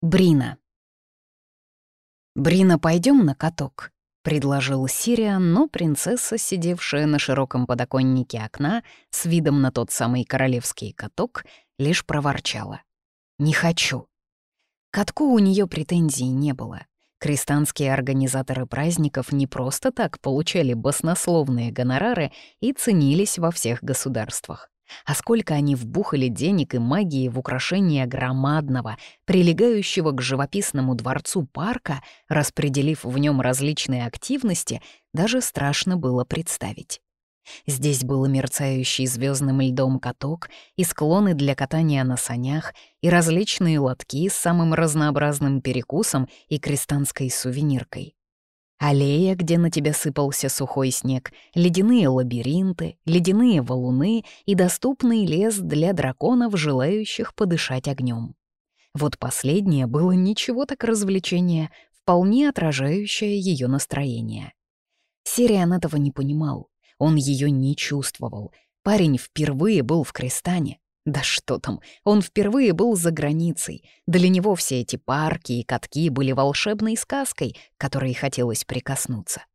Брина. «Брина, пойдем на каток», — предложил Сириан, но принцесса, сидевшая на широком подоконнике окна с видом на тот самый королевский каток, лишь проворчала. «Не хочу». Катку у нее претензий не было. Крестанские организаторы праздников не просто так получали баснословные гонорары и ценились во всех государствах. А сколько они вбухали денег и магии в украшение громадного, прилегающего к живописному дворцу парка, распределив в нем различные активности, даже страшно было представить. Здесь был мерцающий звездным льдом каток, и склоны для катания на санях, и различные лотки с самым разнообразным перекусом и крестанской сувениркой. Аллея, где на тебя сыпался сухой снег, ледяные лабиринты, ледяные валуны и доступный лес для драконов, желающих подышать огнем. Вот последнее было ничего так развлечение, вполне отражающее ее настроение. Сириан этого не понимал, он ее не чувствовал. Парень впервые был в Крестане, да что там, он впервые был за границей. Для него все эти парки и катки были волшебной сказкой, которой хотелось прикоснуться.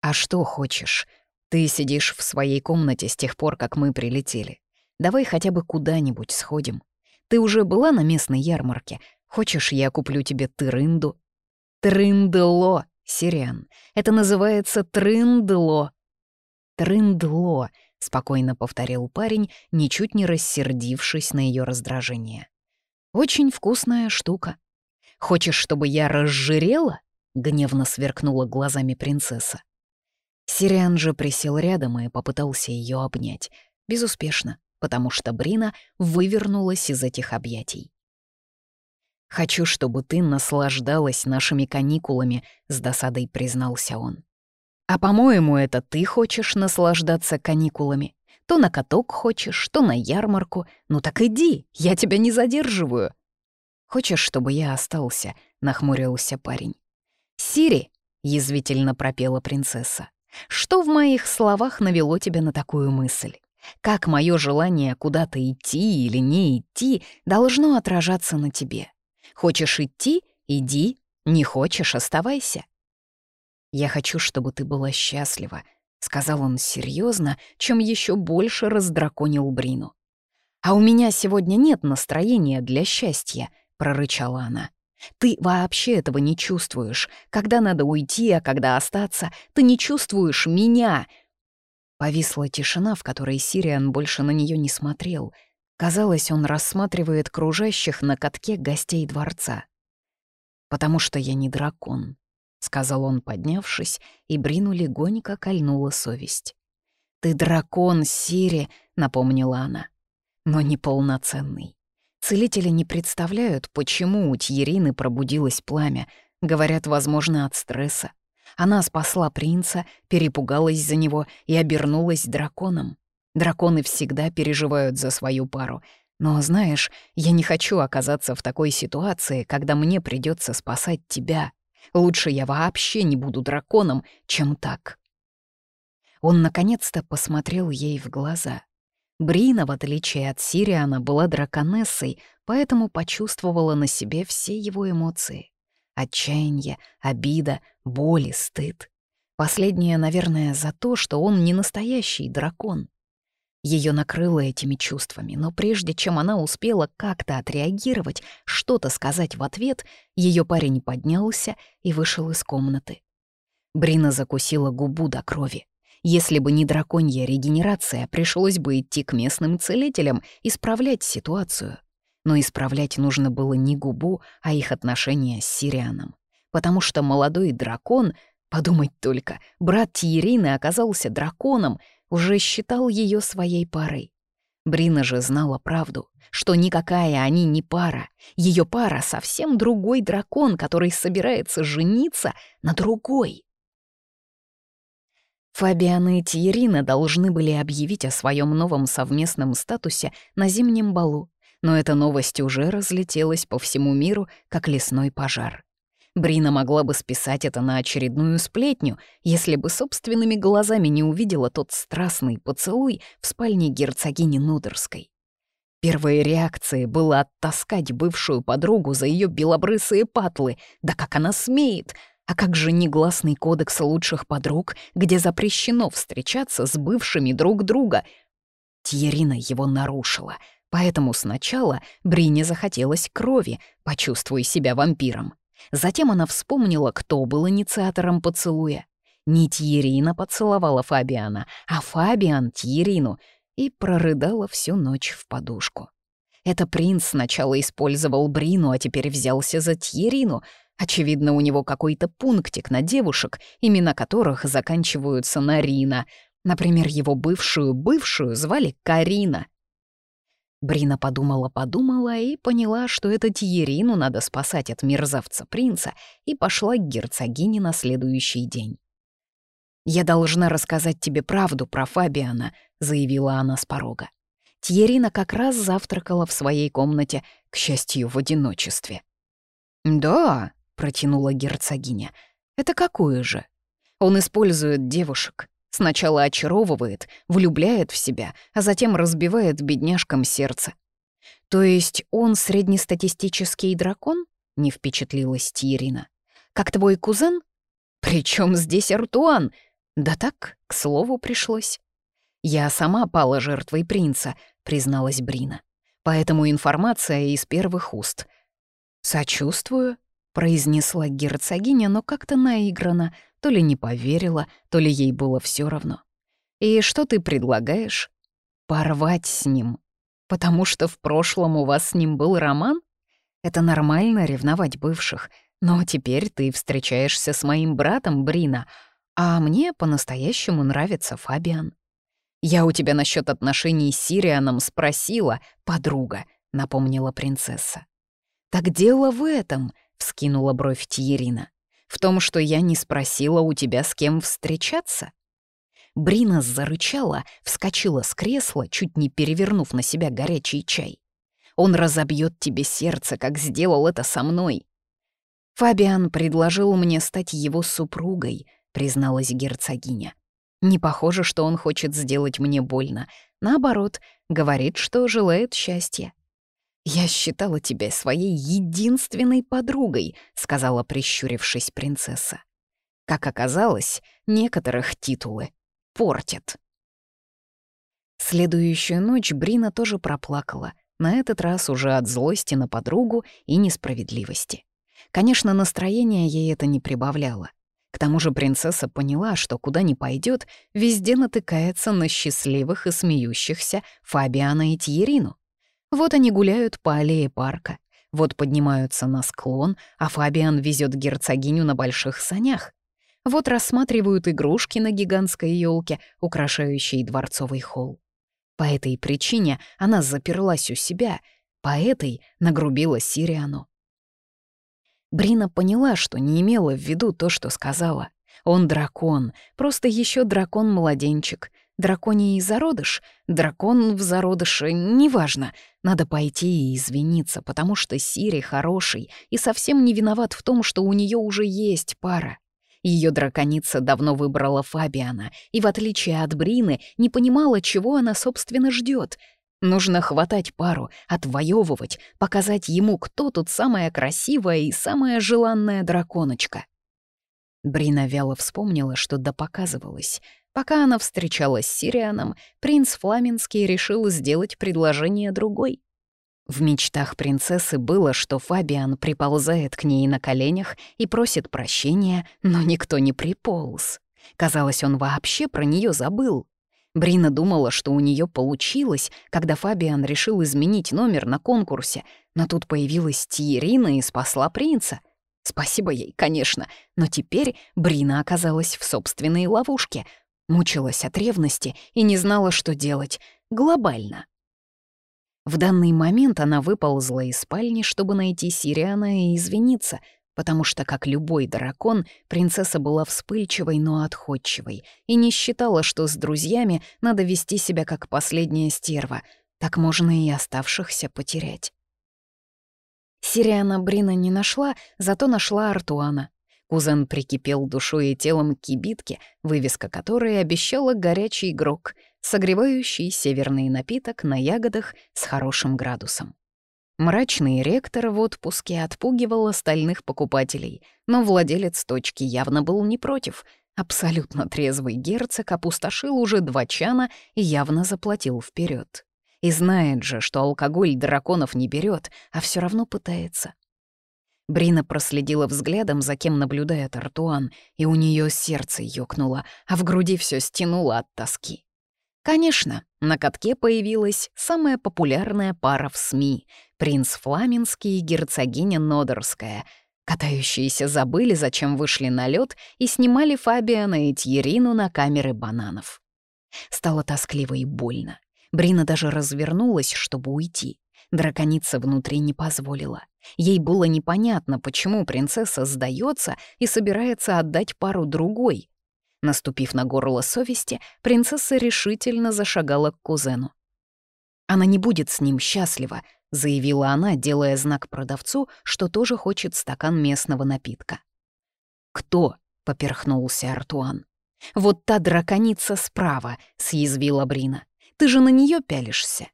«А что хочешь? Ты сидишь в своей комнате с тех пор, как мы прилетели. Давай хотя бы куда-нибудь сходим. Ты уже была на местной ярмарке? Хочешь, я куплю тебе тырынду?» «Трындло, Сириан. Это называется трындло». «Трындло», — спокойно повторил парень, ничуть не рассердившись на ее раздражение. «Очень вкусная штука. Хочешь, чтобы я разжирела?» — гневно сверкнула глазами принцесса. Сириан же присел рядом и попытался ее обнять. Безуспешно, потому что Брина вывернулась из этих объятий. «Хочу, чтобы ты наслаждалась нашими каникулами», — с досадой признался он. А по-моему, это ты хочешь наслаждаться каникулами. То на каток хочешь, то на ярмарку. Ну так иди, я тебя не задерживаю. Хочешь, чтобы я остался? Нахмурился парень. Сири, язвительно пропела принцесса. Что в моих словах навело тебя на такую мысль? Как мое желание куда-то идти или не идти должно отражаться на тебе? Хочешь идти — иди, не хочешь — оставайся. «Я хочу, чтобы ты была счастлива», — сказал он серьезно, чем еще больше раздраконил Брину. «А у меня сегодня нет настроения для счастья», — прорычала она. «Ты вообще этого не чувствуешь. Когда надо уйти, а когда остаться, ты не чувствуешь меня». Повисла тишина, в которой Сириан больше на нее не смотрел. Казалось, он рассматривает кружащих на катке гостей дворца. «Потому что я не дракон», — сказал он, поднявшись, и Брину легонько кольнула совесть. «Ты дракон, Сири», — напомнила она, — «но неполноценный. Целители не представляют, почему у Тьерины пробудилось пламя. Говорят, возможно, от стресса. Она спасла принца, перепугалась за него и обернулась драконом. Драконы всегда переживают за свою пару. Но, знаешь, я не хочу оказаться в такой ситуации, когда мне придется спасать тебя. Лучше я вообще не буду драконом, чем так. Он наконец-то посмотрел ей в глаза. Брина, в отличие от Сириана, была драконессой, поэтому почувствовала на себе все его эмоции. Отчаяние, обида, боль и стыд. Последнее, наверное, за то, что он не настоящий дракон. Ее накрыло этими чувствами, но прежде чем она успела как-то отреагировать, что-то сказать в ответ, ее парень поднялся и вышел из комнаты. Брина закусила губу до крови. Если бы не драконья регенерация, пришлось бы идти к местным целителям, исправлять ситуацию. Но исправлять нужно было не губу, а их отношения с Сирианом. Потому что молодой дракон, подумать только, брат Тиерины оказался драконом — уже считал ее своей парой. Брина же знала правду, что никакая они не пара. Ее пара — совсем другой дракон, который собирается жениться на другой. Фабиан и Тиерина должны были объявить о своем новом совместном статусе на зимнем балу, но эта новость уже разлетелась по всему миру, как лесной пожар. Брина могла бы списать это на очередную сплетню, если бы собственными глазами не увидела тот страстный поцелуй в спальне герцогини Нудерской. Первой реакцией было оттаскать бывшую подругу за ее белобрысые патлы. Да как она смеет! А как же негласный кодекс лучших подруг, где запрещено встречаться с бывшими друг друга? Тьерина его нарушила, поэтому сначала Брине захотелось крови, почувствуя себя вампиром. Затем она вспомнила, кто был инициатором поцелуя. Не Тьерина поцеловала Фабиана, а Фабиан — Тьерину, и прорыдала всю ночь в подушку. Это принц сначала использовал Брину, а теперь взялся за Тьерину. Очевидно, у него какой-то пунктик на девушек, имена которых заканчиваются на Рина. Например, его бывшую-бывшую звали Карина — Брина подумала-подумала и поняла, что это Тьерину надо спасать от мерзавца-принца, и пошла к герцогине на следующий день. «Я должна рассказать тебе правду про Фабиана», — заявила она с порога. Тьерина как раз завтракала в своей комнате, к счастью, в одиночестве. «Да», — протянула герцогиня, — «это какое же? Он использует девушек, Сначала очаровывает, влюбляет в себя, а затем разбивает бедняжкам сердце. То есть он среднестатистический дракон? Не впечатлилась Тирина. Как твой кузен? Причем здесь Артуан? Да так, к слову, пришлось. Я сама пала жертвой принца, призналась Брина. Поэтому информация из первых уст. Сочувствую, произнесла герцогиня, но как-то наигранно, то ли не поверила, то ли ей было все равно. «И что ты предлагаешь?» «Порвать с ним. Потому что в прошлом у вас с ним был роман? Это нормально ревновать бывших, но теперь ты встречаешься с моим братом Брина, а мне по-настоящему нравится Фабиан. Я у тебя насчет отношений с Сирианом спросила, подруга», — напомнила принцесса. «Так дело в этом», — вскинула бровь Тьерина. В том, что я не спросила у тебя, с кем встречаться?» Брина зарычала, вскочила с кресла, чуть не перевернув на себя горячий чай. «Он разобьет тебе сердце, как сделал это со мной». «Фабиан предложил мне стать его супругой», — призналась герцогиня. «Не похоже, что он хочет сделать мне больно. Наоборот, говорит, что желает счастья. «Я считала тебя своей единственной подругой», — сказала, прищурившись принцесса. Как оказалось, некоторых титулы портят. Следующую ночь Брина тоже проплакала, на этот раз уже от злости на подругу и несправедливости. Конечно, настроение ей это не прибавляло. К тому же принцесса поняла, что куда ни пойдет, везде натыкается на счастливых и смеющихся Фабиана и Тьерину. Вот они гуляют по аллее парка, вот поднимаются на склон, а Фабиан везет герцогиню на больших санях. Вот рассматривают игрушки на гигантской елке, украшающей дворцовый холл. По этой причине она заперлась у себя, по этой нагрубила Сириану. Брина поняла, что не имела в виду то, что сказала. Он дракон, просто еще дракон-младенчик, Драконий зародыш, дракон в зародыше, неважно. Надо пойти и извиниться, потому что Сири хороший и совсем не виноват в том, что у нее уже есть пара. Ее драконица давно выбрала Фабиана и, в отличие от Брины, не понимала, чего она, собственно, ждет. Нужно хватать пару, отвоевывать, показать ему, кто тут самая красивая и самая желанная драконочка. Брина вяло вспомнила, что допоказывалась. Пока она встречалась с Сирианом, принц Фламинский решил сделать предложение другой. В мечтах принцессы было, что Фабиан приползает к ней на коленях и просит прощения, но никто не приполз. Казалось, он вообще про нее забыл. Брина думала, что у нее получилось, когда Фабиан решил изменить номер на конкурсе, но тут появилась Тиерина и спасла принца. Спасибо ей, конечно, но теперь Брина оказалась в собственной ловушке — Мучилась от ревности и не знала, что делать. Глобально. В данный момент она выползла из спальни, чтобы найти Сириана и извиниться, потому что, как любой дракон, принцесса была вспыльчивой, но отходчивой, и не считала, что с друзьями надо вести себя как последняя стерва, так можно и оставшихся потерять. Сириана Брина не нашла, зато нашла Артуана. Кузен прикипел душой и телом к кибитке, вывеска которой обещала горячий игрок. согревающий северный напиток на ягодах с хорошим градусом. Мрачный ректор в отпуске отпугивал остальных покупателей, но владелец точки явно был не против. Абсолютно трезвый герцог опустошил уже два чана и явно заплатил вперед. И знает же, что алкоголь драконов не берет, а все равно пытается. Брина проследила взглядом, за кем наблюдает Артуан, и у нее сердце ёкнуло, а в груди все стянуло от тоски. Конечно, на катке появилась самая популярная пара в СМИ — принц Фламинский и герцогиня Нодерская. Катающиеся забыли, зачем вышли на лед и снимали Фабиана и Тьерину на камеры бананов. Стало тоскливо и больно. Брина даже развернулась, чтобы уйти. Драконица внутри не позволила. Ей было непонятно, почему принцесса сдается и собирается отдать пару другой, Наступив на горло совести, принцесса решительно зашагала к кузену. «Она не будет с ним счастлива», — заявила она, делая знак продавцу, что тоже хочет стакан местного напитка. «Кто?» — поперхнулся Артуан. «Вот та драконица справа», — съязвила Брина. «Ты же на нее пялишься».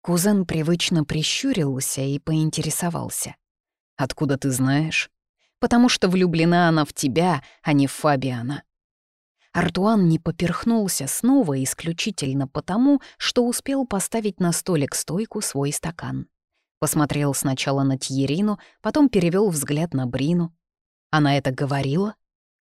Кузен привычно прищурился и поинтересовался. «Откуда ты знаешь?» «Потому что влюблена она в тебя, а не в Фабиана». Артуан не поперхнулся снова исключительно потому, что успел поставить на столик стойку свой стакан. Посмотрел сначала на Тьерину, потом перевел взгляд на Брину. Она это говорила?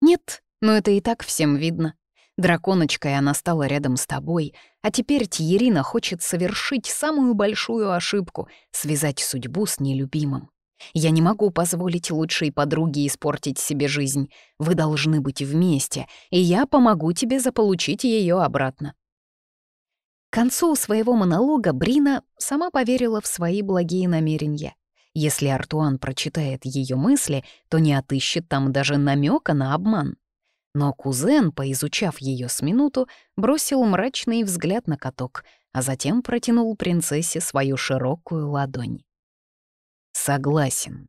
Нет, но это и так всем видно. Драконочкой она стала рядом с тобой, а теперь Тьерина хочет совершить самую большую ошибку — связать судьбу с нелюбимым. Я не могу позволить лучшей подруге испортить себе жизнь. Вы должны быть вместе, и я помогу тебе заполучить ее обратно». К концу своего монолога Брина сама поверила в свои благие намерения. Если Артуан прочитает ее мысли, то не отыщет там даже намека на обман. Но кузен, поизучав ее с минуту, бросил мрачный взгляд на каток, а затем протянул принцессе свою широкую ладонь. Согласен.